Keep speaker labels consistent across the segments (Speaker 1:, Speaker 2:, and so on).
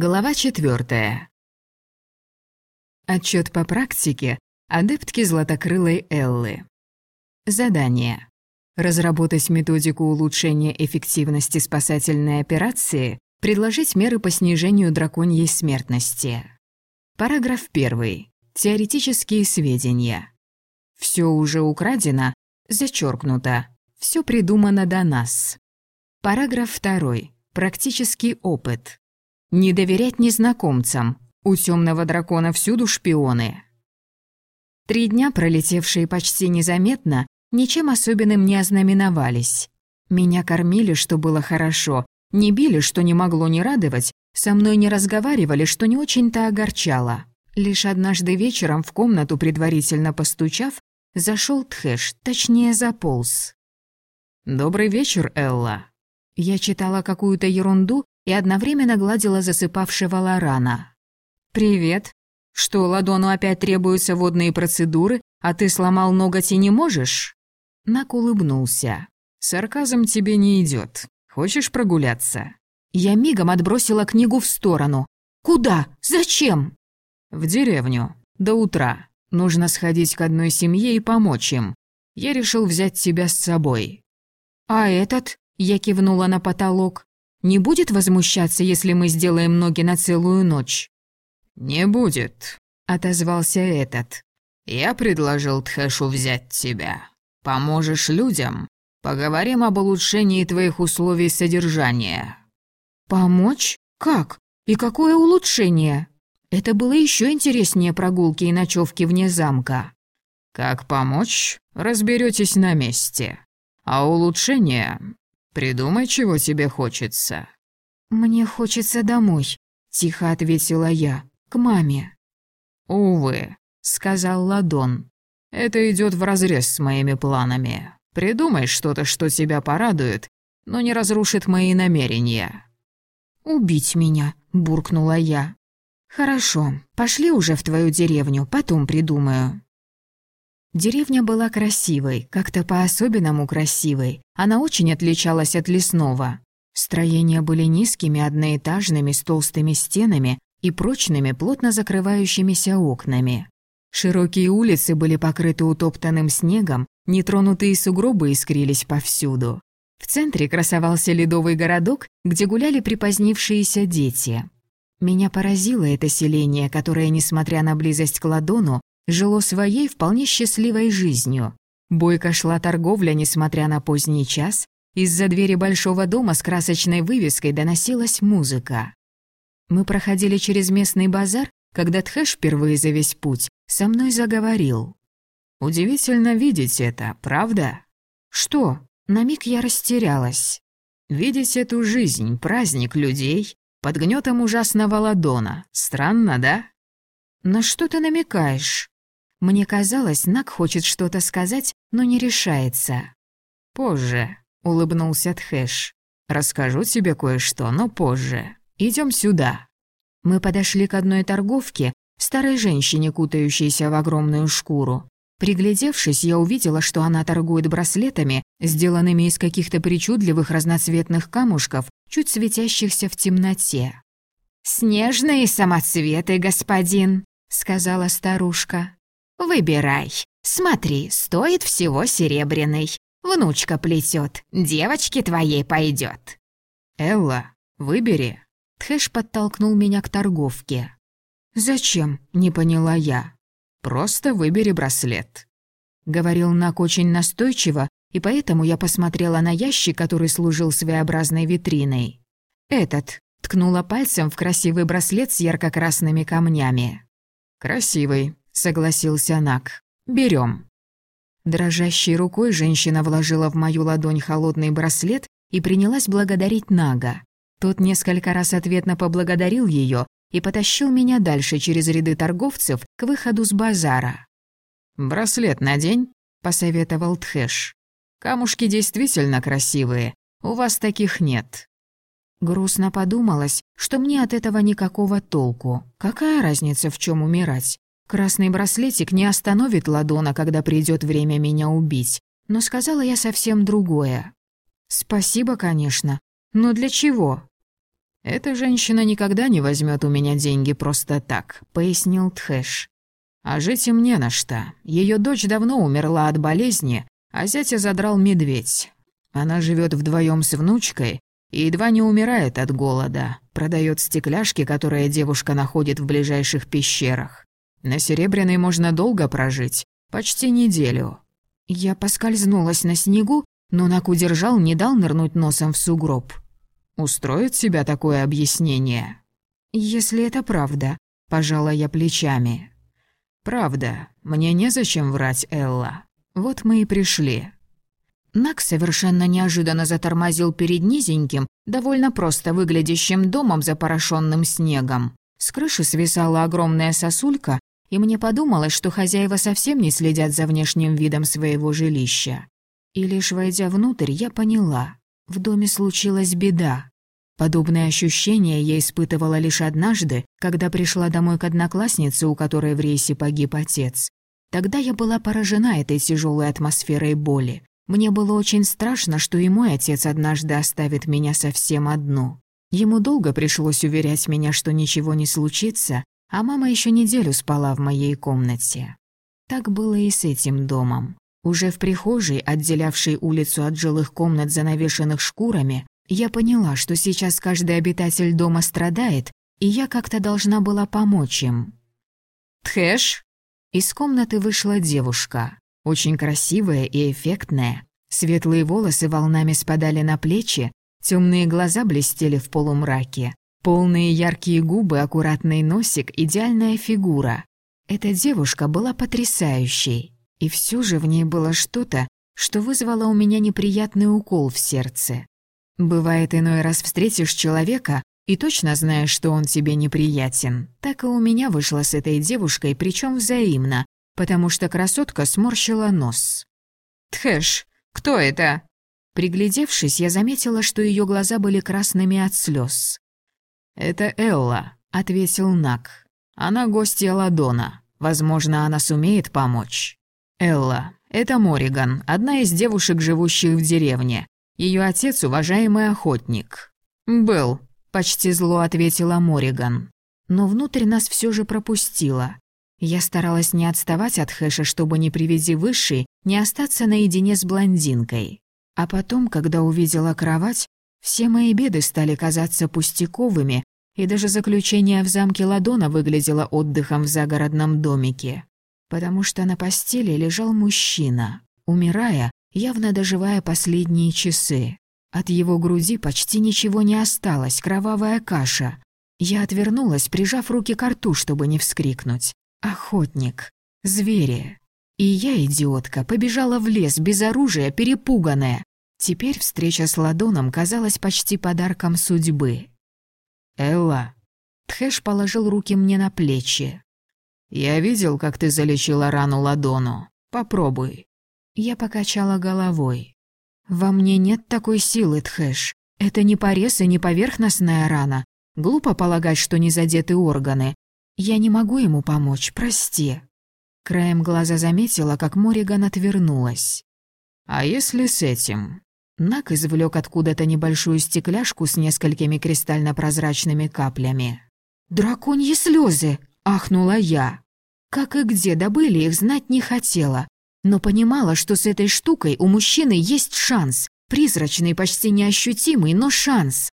Speaker 1: Глава четвертая. Отчет по практике адептки Златокрылой Эллы. Задание. Разработать методику улучшения эффективности спасательной операции, предложить меры по снижению драконьей смертности. Параграф 1. Теоретические сведения. Все уже украдено, зачеркнуто. Все придумано до нас. Параграф 2. Практический опыт. Не доверять незнакомцам. У темного дракона всюду шпионы. Три дня, пролетевшие почти незаметно, ничем особенным не ознаменовались. Меня кормили, что было хорошо, не били, что не могло не радовать, со мной не разговаривали, что не очень-то огорчало. Лишь однажды вечером в комнату, предварительно постучав, зашел Тхэш, точнее заполз. «Добрый вечер, Элла». Я читала какую-то ерунду и одновременно гладила засыпавшего Лорана. «Привет. Что, Ладону опять требуются водные процедуры, а ты сломал ноготь и не можешь?» Нак улыбнулся. «Сарказм тебе не идет. Хочешь прогуляться?» Я мигом отбросила книгу в сторону. «Куда? Зачем?» «В деревню. До утра. Нужно сходить к одной семье и помочь им. Я решил взять тебя с собой». «А этот?» Я кивнула на потолок не будет возмущаться, если мы сделаем ноги на целую ночь?»
Speaker 2: «Не будет», —
Speaker 1: отозвался этот.
Speaker 2: «Я предложил Тхэшу взять тебя. Поможешь людям? Поговорим об улучшении твоих условий содержания».
Speaker 1: «Помочь? Как? И какое улучшение?» Это было еще интереснее прогулки и ночевки вне замка.
Speaker 2: «Как помочь? Разберетесь на месте. А улучшение Придумай, чего тебе хочется».
Speaker 1: «Мне хочется домой», — тихо ответила я, — «к маме».
Speaker 2: «Увы», — сказал Ладон. «Это идет вразрез с моими планами. Придумай что-то, что тебя порадует, но не разрушит мои намерения».
Speaker 1: «Убить меня», — буркнула я. «Хорошо, пошли уже в твою деревню, потом придумаю». Деревня была красивой, как-то по-особенному красивой. Она очень отличалась от лесного. Строения были низкими, одноэтажными, с толстыми стенами и прочными, плотно закрывающимися окнами. Широкие улицы были покрыты утоптанным снегом, нетронутые сугробы искрились повсюду. В центре красовался ледовый городок, где гуляли припозднившиеся дети. Меня поразило это селение, которое, несмотря на близость к Ладону, жило своей вполне счастливой жизнью. Бойко шла торговля, несмотря на поздний час. Из-за двери большого дома с красочной вывеской доносилась музыка. Мы проходили через местный базар, когда Тхэш впервые за весь путь со мной заговорил.
Speaker 2: «Удивительно видеть это, правда?»
Speaker 1: «Что?» На миг я растерялась.
Speaker 2: «Видеть эту жизнь, праздник людей, под гнетом ужасного ладона. Странно, да?»
Speaker 1: «На что ты намекаешь?» Мне казалось, Нак хочет что-то сказать, но не решается.
Speaker 2: «Позже», — улыбнулся Тхэш. «Расскажу тебе кое-что, но позже. Идем сюда».
Speaker 1: Мы подошли к одной торговке, старой женщине, кутающейся в огромную шкуру. Приглядевшись, я увидела, что она торгует браслетами, сделанными из каких-то причудливых разноцветных камушков, чуть светящихся в темноте. «Снежные самоцветы, господин», — сказала старушка. Выбирай. Смотри, стоит всего серебряный. Внучка плетет, девочке твоей пойдет.
Speaker 2: Элла, выбери.
Speaker 1: Тхэш подтолкнул меня к торговке. «Зачем?» — не поняла я.
Speaker 2: «Просто выбери браслет».
Speaker 1: Говорил Нак очень настойчиво, и поэтому я посмотрела на ящик, который служил своеобразной витриной. «Этот», — ткнула пальцем в красивый браслет с ярко-красными камнями.
Speaker 2: «Красивый», согласился Нак. Берем.
Speaker 1: Дрожащей рукой женщина вложила в мою ладонь холодный браслет и принялась благодарить Нага. Тот несколько раз ответно поблагодарил ее и потащил меня дальше через ряды торговцев к выходу с базара.
Speaker 2: «Браслет надень», — посоветовал Тхэш. «Камушки действительно красивые, у вас таких нет».
Speaker 1: Грустно подумалось, что мне от этого никакого толку. Какая разница, в чем умирать? Красный браслетик не остановит Ладона, когда придет время меня убить. Но сказала я совсем другое. Спасибо, конечно. Но для чего?
Speaker 2: «Эта женщина никогда не возьмет у меня деньги просто так», — пояснил Тхэш. «А жить им не на что. Ее дочь давно умерла от болезни, а зятя задрал медведь. Она живет вдвоем с внучкой и едва не умирает от голода. Продает стекляшки, которые девушка находит в ближайших пещерах. На Серебряной можно долго прожить, почти неделю». Я поскользнулась на снегу, но Нак удержал, не дал нырнуть носом в сугроб. Устроит себя такое объяснение? Если это правда, пожала я плечами. Правда, мне незачем врать, Элла. Вот мы и пришли. Нак совершенно неожиданно затормозил перед низеньким, довольно просто выглядящим домом, запорошенным снегом. С крыши свисала огромная сосулька, и мне подумалось, что хозяева совсем не следят за внешним видом своего жилища. И лишь войдя внутрь, я поняла. В доме случилась беда. Подобное ощущение я испытывала лишь однажды, когда пришла домой к однокласснице, у которой в рейсе погиб отец. Тогда я была поражена этой тяжелой атмосферой боли. Мне было очень страшно, что и мой отец однажды оставит меня совсем одну. Ему долго пришлось уверять меня, что ничего не случится, а мама еще неделю спала в моей комнате. Так было и с этим домом. Уже в прихожей, отделявшей улицу от жилых комнат, занавешенных шкурами, я поняла, что сейчас каждый обитатель дома страдает, и я как-то должна была помочь им. «Тхэш?» Из комнаты вышла девушка, очень красивая и эффектная. Светлые волосы волнами спадали на плечи, темные глаза блестели в полумраке, полные яркие губы, аккуратный носик, идеальная фигура. Эта девушка была потрясающей. И все же в ней было что-то, что вызвало у меня неприятный укол в сердце. Бывает, иной раз встретишь человека и точно знаешь, что он тебе неприятен. Так и у меня вышло с этой девушкой, причем взаимно, потому что красотка сморщила нос. «Тхэш, кто это?» Приглядевшись, я заметила, что ее глаза были красными от слез. «Это Элла», — ответил Нак. «Она гостья Ладона. Возможно, она сумеет помочь». Элла. Это Мориган, одна из девушек, живущих в деревне. Ее отец – уважаемый охотник». «Был», – почти зло ответила Мориган. Но внутрь нас все же пропустила. Я старалась не отставать от Хэша, чтобы не приведи высший, не остаться наедине с блондинкой. А потом, когда увидела кровать, все мои беды стали казаться пустяковыми, и даже заключение в замке Ладона выглядело отдыхом в загородном домике потому что на постели лежал мужчина, умирая, явно доживая последние часы. От его груди почти ничего не осталось, кровавая каша. Я отвернулась, прижав руки к рту, чтобы не вскрикнуть. «Охотник! Звери!» И я, идиотка, побежала в лес без оружия, перепуганная. Теперь встреча с Ладоном казалась почти подарком судьбы. «Элла!» Тхэш положил руки мне на плечи. «Я видел, как ты залечила рану ладону. Попробуй». Я покачала головой. «Во мне нет такой силы, Тхэш. Это не порез и не поверхностная рана. Глупо полагать, что не задеты органы. Я не могу ему помочь, прости». Краем глаза заметила, как Мориган отвернулась. «А если с этим?» Нак извлек откуда-то небольшую стекляшку с несколькими кристально-прозрачными каплями. «Драконьи слезы! Ахнула я. Как и где добыли их, знать не хотела. Но понимала, что с этой штукой у мужчины есть шанс. Призрачный, почти неощутимый, но шанс.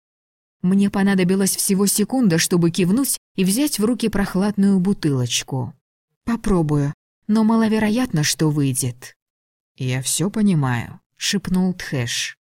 Speaker 2: Мне понадобилось всего секунда, чтобы кивнуть и взять в руки прохладную бутылочку. Попробую, но маловероятно, что выйдет. «Я все понимаю», — шепнул Тхэш.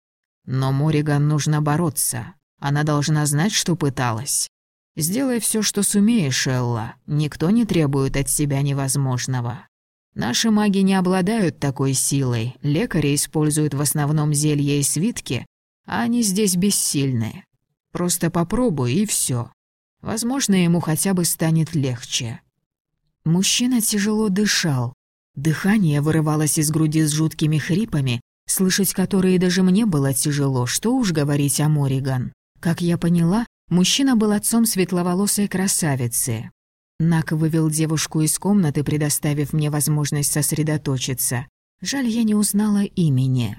Speaker 2: «Но Мориган нужно бороться. Она должна знать, что пыталась. Сделай все, что сумеешь, Элла. Никто не требует от себя невозможного. Наши маги не обладают такой силой. Лекари используют в основном зелья и свитки, а они здесь бессильны. Просто попробуй, и все. Возможно, ему хотя бы станет легче. Мужчина тяжело дышал. Дыхание вырывалось из груди с жуткими хрипами, слышать которые даже мне было тяжело, что уж говорить о Мориган. Как я поняла, Мужчина был отцом светловолосой красавицы. Нак вывел девушку из комнаты, предоставив мне возможность сосредоточиться. Жаль, я не узнала имени.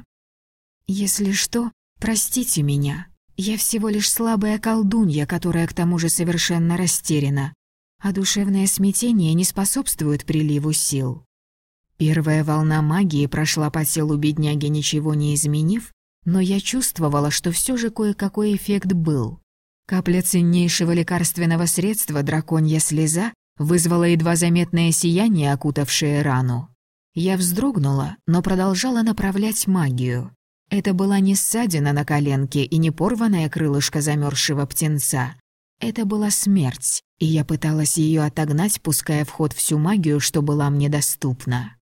Speaker 2: «Если что, простите меня»,
Speaker 1: Я всего лишь слабая колдунья, которая к тому же совершенно растеряна. А душевное смятение не способствует приливу сил. Первая волна магии прошла по телу бедняги, ничего не изменив, но я чувствовала, что все же кое-какой эффект был. Капля ценнейшего лекарственного средства «Драконья слеза» вызвала едва заметное сияние, окутавшее рану. Я вздрогнула, но продолжала направлять магию. Это была не ссадина на коленке и не порванное крылышко замерзшего птенца. Это была смерть, и я пыталась ее отогнать, пуская в ход всю магию, что была мне доступна.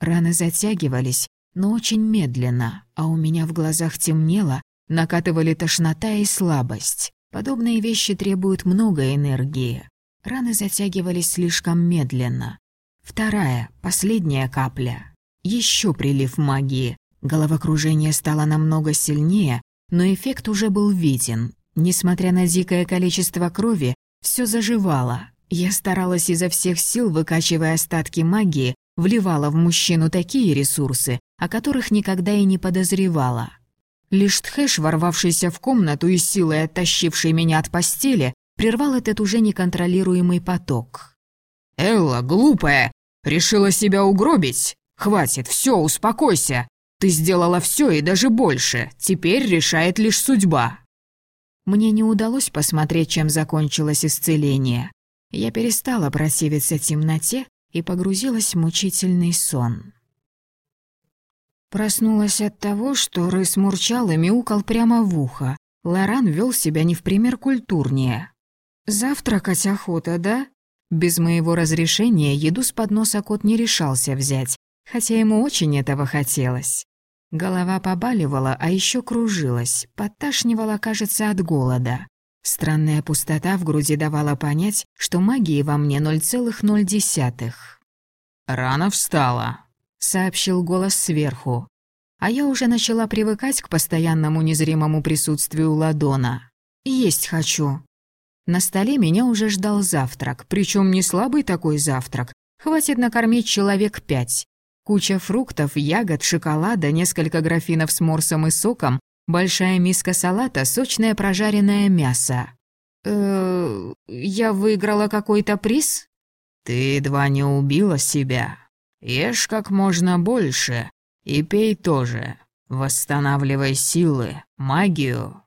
Speaker 1: Раны затягивались, но очень медленно, а у меня в глазах темнело, накатывали тошнота и слабость. Подобные вещи требуют много энергии. Раны затягивались слишком медленно. Вторая, последняя капля. Еще прилив магии. Головокружение стало намного сильнее, но эффект уже был виден. Несмотря на дикое количество крови, все заживало. Я старалась изо всех сил, выкачивая остатки магии, вливала в мужчину такие ресурсы, о которых никогда и не подозревала. Лишь Тхэш, ворвавшийся в комнату и силой оттащивший меня от постели, прервал этот уже неконтролируемый поток.
Speaker 2: «Элла, глупая! Решила себя угробить? Хватит, все, успокойся! Ты сделала все и даже больше, теперь решает лишь судьба!»
Speaker 1: Мне не удалось посмотреть, чем закончилось исцеление. Я перестала противиться темноте и погрузилась в мучительный сон. Проснулась от того, что рыс мурчал и мяукал прямо в ухо. Лоран вел себя не в пример культурнее. «Завтракать охота, да?» Без моего разрешения еду с подноса кот не решался взять, хотя ему очень этого хотелось. Голова побаливала, а еще кружилась, подташнивала, кажется, от голода. Странная пустота в груди давала понять, что магии во мне 0,0.
Speaker 2: «Рано встала»,
Speaker 1: сообщил голос сверху. А я уже начала привыкать к постоянному незримому присутствию ладона. Есть хочу. На столе меня уже ждал завтрак, причем не слабый такой завтрак. Хватит накормить человек пять. Куча фруктов, ягод, шоколада, несколько графинов с морсом и соком, большая миска салата, сочное прожаренное мясо. э я выиграла какой-то приз?
Speaker 2: Ты едва не убила себя. Ешь как можно больше и пей тоже. Восстанавливай силы, магию».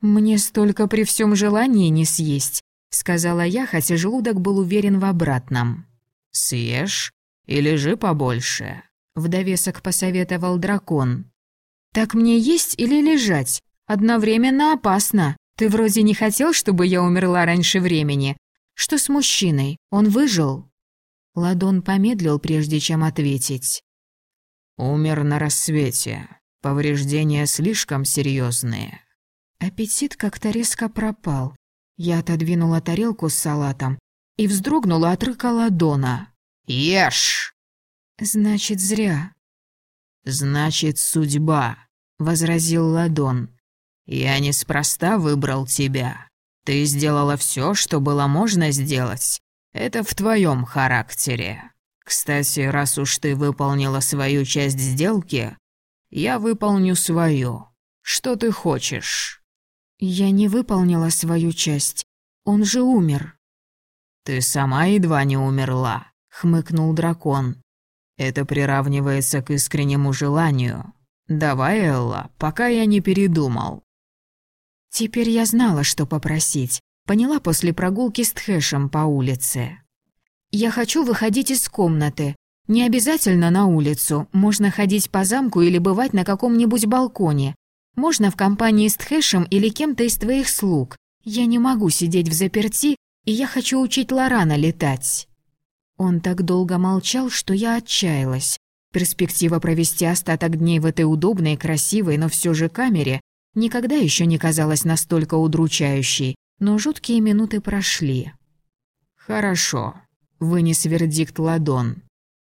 Speaker 1: «Мне столько при всем желании не съесть», — сказала я, хотя желудок был уверен в обратном.
Speaker 2: «Съешь и лежи побольше», — в довесок посоветовал дракон.
Speaker 1: «Так мне есть или лежать? Одновременно опасно. Ты вроде не хотел, чтобы я умерла раньше времени. Что с мужчиной? Он выжил?» Ладон помедлил, прежде чем ответить.
Speaker 2: «Умер на рассвете. Повреждения слишком серьезные.
Speaker 1: Аппетит как-то резко пропал. Я отодвинула тарелку с салатом и вздрогнула от рыка Ладона.
Speaker 2: «Ешь!»
Speaker 1: «Значит, зря».
Speaker 2: «Значит, судьба», — возразил Ладон. «Я неспроста выбрал тебя. Ты сделала все, что было можно сделать, это в твоем характере. Кстати, раз уж ты выполнила свою часть сделки, я выполню свою. Что ты хочешь?»
Speaker 1: «Я не выполнила свою часть. Он же умер».
Speaker 2: «Ты сама едва не умерла», — хмыкнул дракон. «Это приравнивается к искреннему желанию. Давай, Элла, пока я не передумал».
Speaker 1: Теперь я знала, что попросить. Поняла после прогулки с Тхэшем по улице. «Я хочу выходить из комнаты. Не обязательно на улицу. Можно ходить по замку или бывать на каком-нибудь балконе. Можно в компании с Тхэшем или кем-то из твоих слуг. Я не могу сидеть в заперти, и я хочу учить Лорана летать». Он так долго молчал, что я отчаялась. Перспектива провести остаток дней в этой удобной, красивой, но все же камере никогда еще не казалась настолько удручающей, но жуткие минуты прошли.
Speaker 2: «Хорошо», — вынес вердикт Ладон.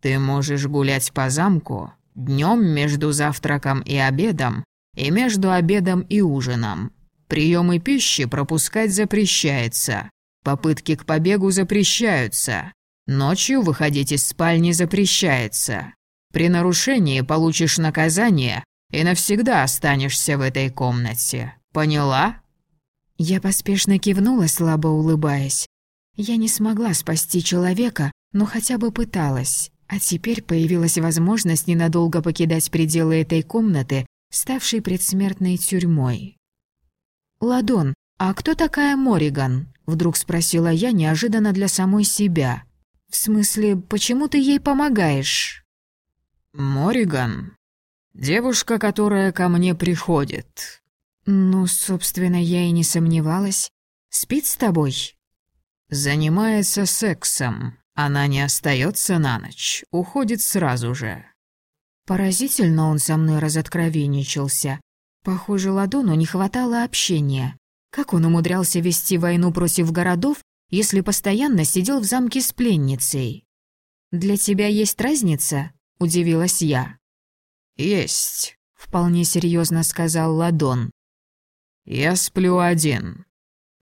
Speaker 2: «Ты можешь гулять по замку днем между завтраком и обедом и между обедом и ужином. Приемы пищи пропускать запрещается, попытки к побегу запрещаются, ночью выходить из спальни запрещается. При нарушении получишь наказание и навсегда останешься в этой комнате. Поняла?»
Speaker 1: Я поспешно кивнула, слабо улыбаясь. Я не смогла спасти человека, но хотя бы пыталась. А теперь появилась возможность ненадолго покидать пределы этой комнаты, ставшей предсмертной тюрьмой. «Ладон, а кто такая Мориган?» — вдруг спросила я неожиданно для самой себя. «В смысле, почему ты ей помогаешь?»
Speaker 2: «Мориган? Девушка, которая ко мне приходит».
Speaker 1: «Ну, собственно, я и не сомневалась. Спит с тобой?»
Speaker 2: «Занимается сексом. Она не остается на ночь, уходит сразу же».
Speaker 1: Поразительно он со мной разоткровенничался. Похоже, Ладону не хватало общения. Как он умудрялся вести войну против городов, если постоянно сидел в замке с пленницей? «Для тебя есть разница?» – удивилась я.
Speaker 2: «Есть», –
Speaker 1: вполне серьезно сказал Ладон.
Speaker 2: «Я сплю один».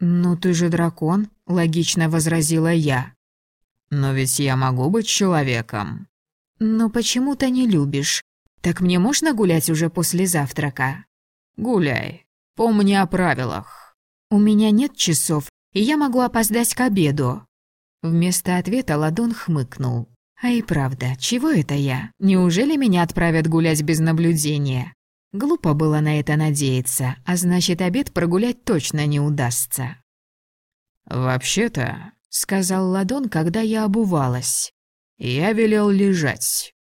Speaker 1: «Ну ты же дракон», — логично возразила я.
Speaker 2: «Но ведь я могу быть человеком».
Speaker 1: «Но почему-то не любишь. Так мне можно гулять уже после завтрака?»
Speaker 2: «Гуляй. Помни о правилах».
Speaker 1: «У меня нет часов, и я могу опоздать к обеду». Вместо ответа Ладон хмыкнул. «А и правда, чего это я? Неужели меня отправят гулять без наблюдения? Глупо было на это надеяться, а значит, обед прогулять точно не удастся.
Speaker 2: «Вообще-то», —
Speaker 1: сказал Ладон, когда я обувалась, —
Speaker 2: «я велел лежать».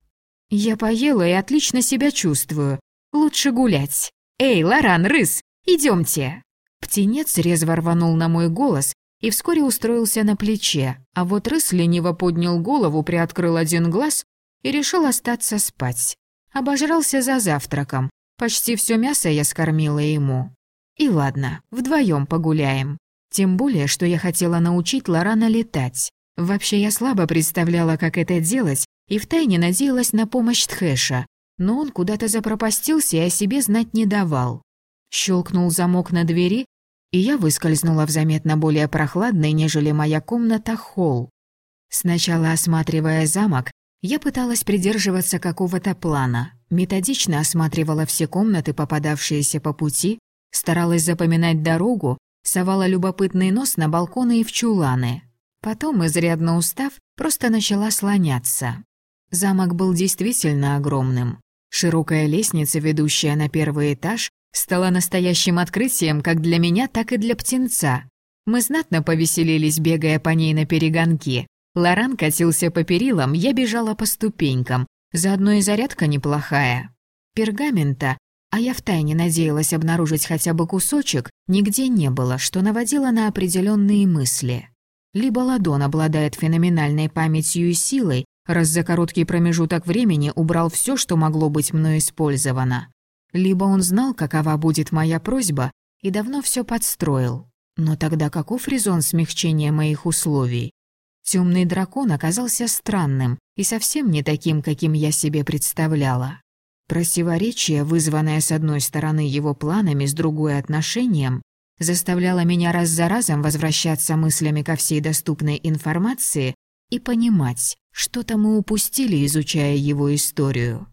Speaker 1: «Я поела и отлично себя чувствую. Лучше гулять. Эй, Лоран, рыс, идемте. Птенец резво рванул на мой голос и вскоре устроился на плече, а вот рыс лениво поднял голову, приоткрыл один глаз и решил остаться спать. Обожрался за завтраком, Почти все мясо я скормила ему. И ладно, вдвоем погуляем. Тем более, что я хотела научить Лорана летать. Вообще я слабо представляла, как это делать, и втайне надеялась на помощь Тхэша. Но он куда-то запропастился и о себе знать не давал. Щелкнул замок на двери, и я выскользнула в заметно более прохладный, нежели моя комната, холл. Сначала осматривая замок, я пыталась придерживаться какого-то плана, методично осматривала все комнаты, попадавшиеся по пути, старалась запоминать дорогу, совала любопытный нос на балконы и в чуланы. Потом, изрядно устав, просто начала слоняться. Замок был действительно огромным. Широкая лестница, ведущая на первый этаж, стала настоящим открытием как для меня, так и для птенца. Мы знатно повеселились, бегая по ней на перегонки. Лоран катился по перилам, я бежала по ступенькам. Заодно и зарядка неплохая. Пергамента, а я втайне надеялась обнаружить хотя бы кусочек, нигде не было, что наводило на определенные мысли. Либо Ладон обладает феноменальной памятью и силой, раз за короткий промежуток времени убрал все, что могло быть мной использовано. Либо он знал, какова будет моя просьба, и давно все подстроил. Но тогда каков резон смягчения моих условий? Темный дракон оказался странным и совсем не таким, каким я себе представляла. Противоречие, вызванное с одной стороны его планами, с другой отношением, заставляло меня раз за разом возвращаться мыслями ко всей доступной информации и понимать, что-то мы упустили, изучая его историю.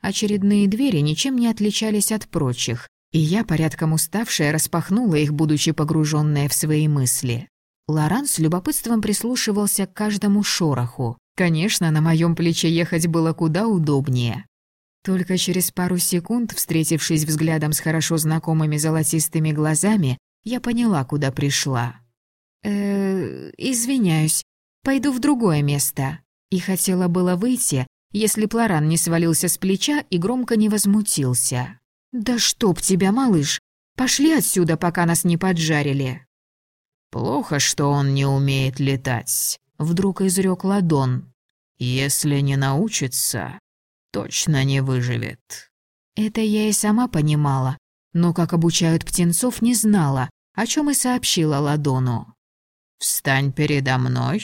Speaker 1: Очередные двери ничем не отличались от прочих, и я, порядком уставшая, распахнула их, будучи погруженная в свои мысли. Лоран с любопытством прислушивался к каждому шороху. Конечно, на моем плече ехать было куда удобнее. Только через пару секунд, встретившись взглядом с хорошо знакомыми золотистыми глазами, я поняла, куда пришла. э извиняюсь, пойду в другое место». И хотела было выйти, если Плоран не свалился с плеча и громко не возмутился. «Да чтоб тебя, малыш! Пошли отсюда, пока нас не поджарили!»
Speaker 2: «Плохо, что он не умеет летать», — вдруг изрёк Ладон. «Если не научится, точно не выживет».
Speaker 1: Это я и сама понимала, но как обучают птенцов, не знала, о чем и сообщила Ладону.
Speaker 2: «Встань передо мной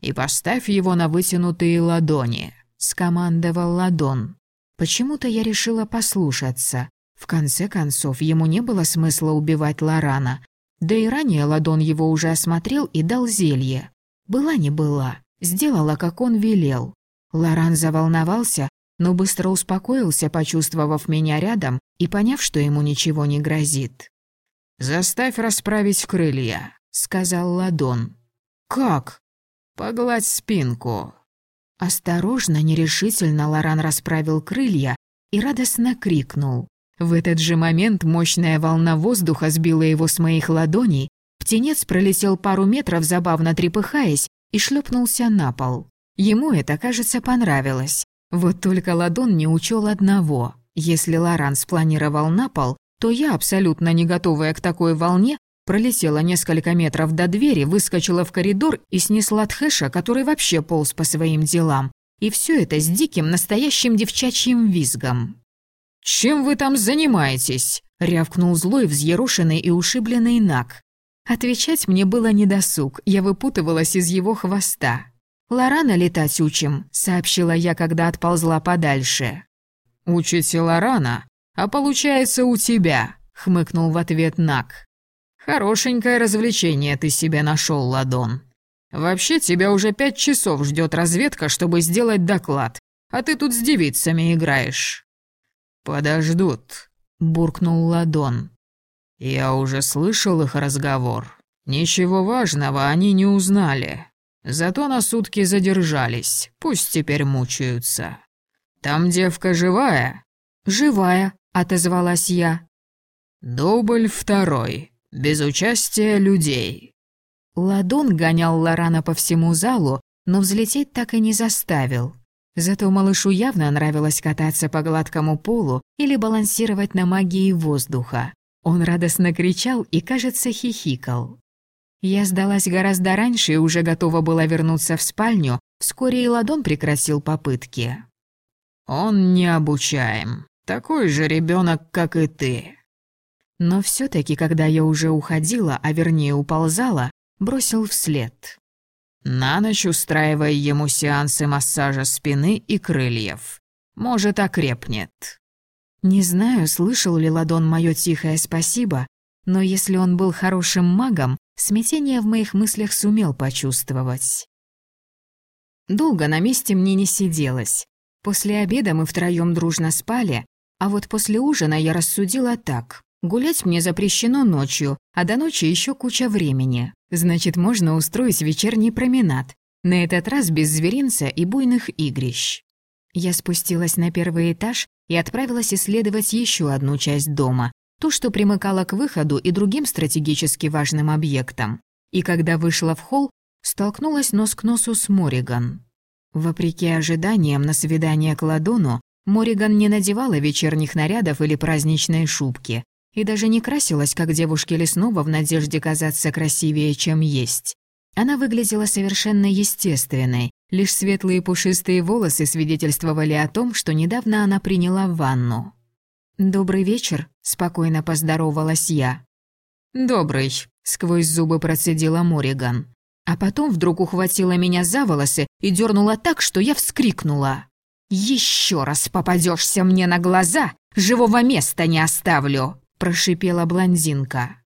Speaker 2: и поставь его на вытянутые ладони», — скомандовал Ладон.
Speaker 1: Почему-то я решила послушаться. В конце концов, ему не было смысла убивать Лорана, да и ранее Ладон его уже осмотрел и дал зелье. Была не была, сделала, как он велел. Лоран заволновался, но быстро успокоился, почувствовав меня рядом и поняв, что ему ничего не грозит.
Speaker 2: «Заставь расправить крылья», — сказал Ладон. «Как?» «Погладь спинку».
Speaker 1: Осторожно, нерешительно Лоран расправил крылья и радостно крикнул. В этот же момент мощная волна воздуха сбила его с моих ладоней, птенец пролетел пару метров, забавно трепыхаясь, и шлепнулся на пол. Ему это, кажется, понравилось. Вот только Ладон не учел одного. Если Лоран спланировал на пол, то я, абсолютно не готовая к такой волне, пролетела несколько метров до двери, выскочила в коридор и снесла Тхэша, который вообще полз по своим делам. И все это с диким, настоящим девчачьим визгом.
Speaker 2: «Чем вы там занимаетесь?» — рявкнул злой, взъерошенный и ушибленный Нак.
Speaker 1: Отвечать мне было недосуг, я выпутывалась из его хвоста. «Лорана летать учим», — сообщила я, когда отползла подальше.
Speaker 2: «Учите Лорана, а получается у тебя», — хмыкнул в ответ Нак. «Хорошенькое развлечение ты себе нашел, Ладон. Вообще тебя уже пять часов ждет разведка, чтобы сделать доклад, а ты тут с девицами играешь». «Подождут», — буркнул Ладон. «Я уже слышал их разговор. Ничего важного они не узнали. Зато на сутки задержались, пусть теперь мучаются. Там девка живая?»
Speaker 1: «Живая», — отозвалась я.
Speaker 2: «Дубль второй, без участия людей».
Speaker 1: Ладон гонял Лорана по всему залу, но взлететь так и не заставил. Зато малышу явно нравилось кататься по гладкому полу или балансировать на магии воздуха. Он радостно кричал и, кажется, хихикал. Я сдалась гораздо раньше и уже готова была вернуться в спальню, вскоре и Ладон прекратил попытки.
Speaker 2: «Он не обучаем. Такой же ребенок, как и ты».
Speaker 1: Но все таки когда я уже уходила, а вернее уползала, бросил вслед.
Speaker 2: «На ночь устраивай ему сеансы массажа спины и крыльев. Может, окрепнет».
Speaker 1: Не знаю, слышал ли Ладон мое тихое спасибо, но если он был хорошим магом, смятение в моих мыслях сумел почувствовать. Долго на месте мне не сиделось. После обеда мы втроем дружно спали, а вот после ужина я рассудила так. Гулять мне запрещено ночью, а до ночи еще куча времени. Значит, можно устроить вечерний променад. На этот раз без зверинца и буйных игрищ. Я спустилась на первый этаж и отправилась исследовать еще одну часть дома, ту, что примыкала к выходу и другим стратегически важным объектам. И когда вышла в холл, столкнулась нос к носу с Мориган. Вопреки ожиданиям на свидание к Ладону, Мориган не надевала вечерних нарядов или праздничной шубки и даже не красилась, как девушки лесного в надежде казаться красивее, чем есть. Она выглядела совершенно естественной, лишь светлые пушистые волосы свидетельствовали о том, что недавно она приняла ванну. «Добрый вечер», — спокойно поздоровалась я.
Speaker 2: «Добрый», — сквозь зубы процедила Мориган.
Speaker 1: А потом вдруг ухватила меня за волосы и дернула так, что я вскрикнула. «Еще раз попадешься мне на глаза, живого места не оставлю», — прошипела блондинка.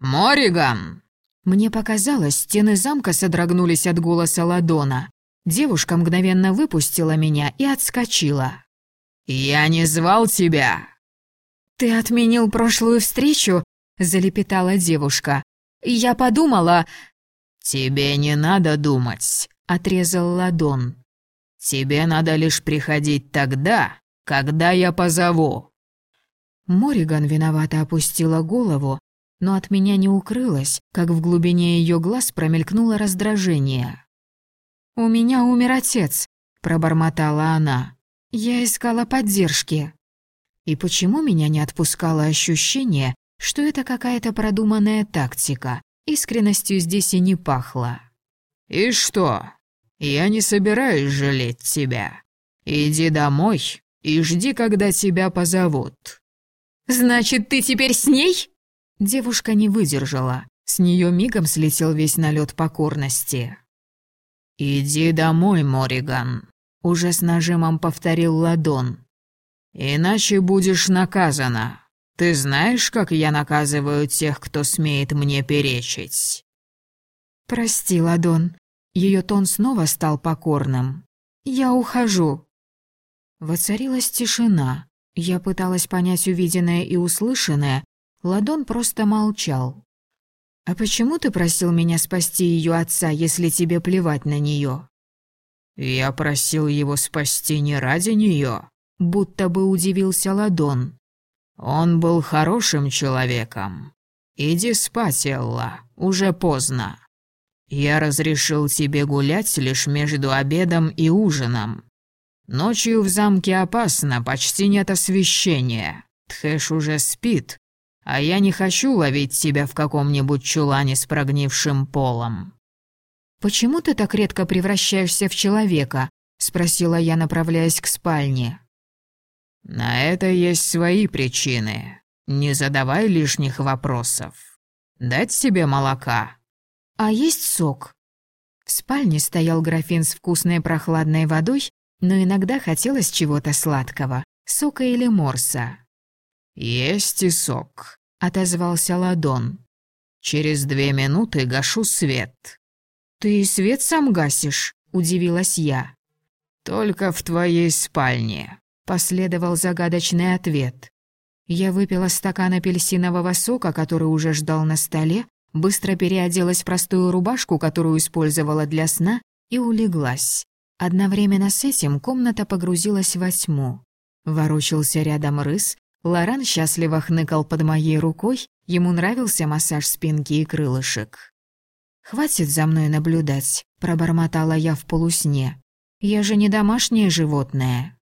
Speaker 2: «Мориган!»
Speaker 1: Мне показалось, стены замка содрогнулись от голоса Ладона. Девушка мгновенно выпустила меня и отскочила.
Speaker 2: «Я не звал тебя!»
Speaker 1: «Ты отменил прошлую встречу?» — залепетала девушка. «Я подумала...»
Speaker 2: «Тебе не надо думать», — отрезал Ладон. «Тебе надо лишь приходить тогда, когда я позову».
Speaker 1: Мориган виновато опустила голову, но от меня не укрылась, как в глубине ее глаз промелькнуло раздражение. «У меня умер отец», — пробормотала она. «Я искала поддержки». И почему меня не отпускало ощущение, что это какая-то продуманная тактика? Искренностью здесь и не пахло.
Speaker 2: «И что? Я не собираюсь жалеть тебя. Иди домой и жди, когда тебя позовут».
Speaker 1: «Значит, ты теперь с ней?» Девушка не выдержала. С нее мигом слетел весь налет покорности.
Speaker 2: «Иди домой, Мориган», — уже с нажимом повторил Ладон. «Иначе будешь наказана. Ты знаешь, как я наказываю тех, кто смеет мне перечить?»
Speaker 1: «Прости, Ладон». Ее тон снова стал покорным. «Я ухожу». Воцарилась тишина. Я пыталась понять увиденное и услышанное, Ладон просто молчал. «А почему ты просил меня спасти ее отца, если тебе плевать на нее?
Speaker 2: «Я просил его спасти не ради нее,
Speaker 1: будто бы удивился Ладон.
Speaker 2: «Он был хорошим человеком. Иди спать, Элла, уже поздно. Я разрешил тебе гулять лишь между обедом и ужином. Ночью в замке опасно, почти нет освещения. Тхэш уже спит, а я не хочу ловить тебя в каком-нибудь чулане с прогнившим полом».
Speaker 1: «Почему ты так редко превращаешься в человека?» — спросила я, направляясь к спальне.
Speaker 2: «На это есть свои причины. Не задавай лишних вопросов. Дать себе молока?»
Speaker 1: «А есть сок?» В спальне стоял графин с вкусной прохладной водой, но иногда хотелось чего-то сладкого, сока или морса.
Speaker 2: «Есть и сок», —
Speaker 1: отозвался Ладон.
Speaker 2: «Через две минуты гашу свет».
Speaker 1: «Ты свет сам гасишь?» — удивилась я.
Speaker 2: «Только в твоей спальне», — последовал загадочный ответ.
Speaker 1: Я выпила стакан апельсинового сока, который уже ждал на столе, быстро переоделась в простую рубашку, которую использовала для сна, и улеглась. Одновременно с этим комната погрузилась во тьму. Ворочался рядом рыс, Лоран счастливо хныкал под моей рукой, ему нравился массаж спинки и крылышек. «Хватит за мной наблюдать», — пробормотала я в полусне. «Я же не домашнее животное».